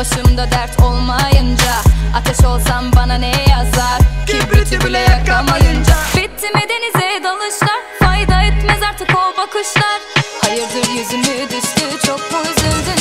Başımda dert olmayınca Ateş olsam bana ne yazar? Kibriti bile yakamayınca. Bitti mi denize dalışlar? Fayda etmez artık o bakışlar. Hayırdır yüzümü düştü Çok mu üzüldün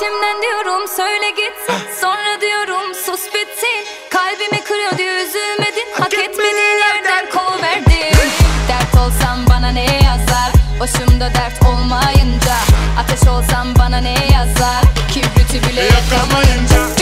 İçimden diyorum söyle gitsin Sonra diyorum sus bitsin Kalbimi kırıyor diye üzülmedin Hak etmediğin yerden koverdin. Dert olsam bana ne yazar? Başımda dert olmayınca Ateş olsam bana ne yazar? Kibriti bile yakamayınca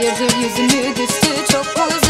Ayırdı yüzümü düştü çok uzak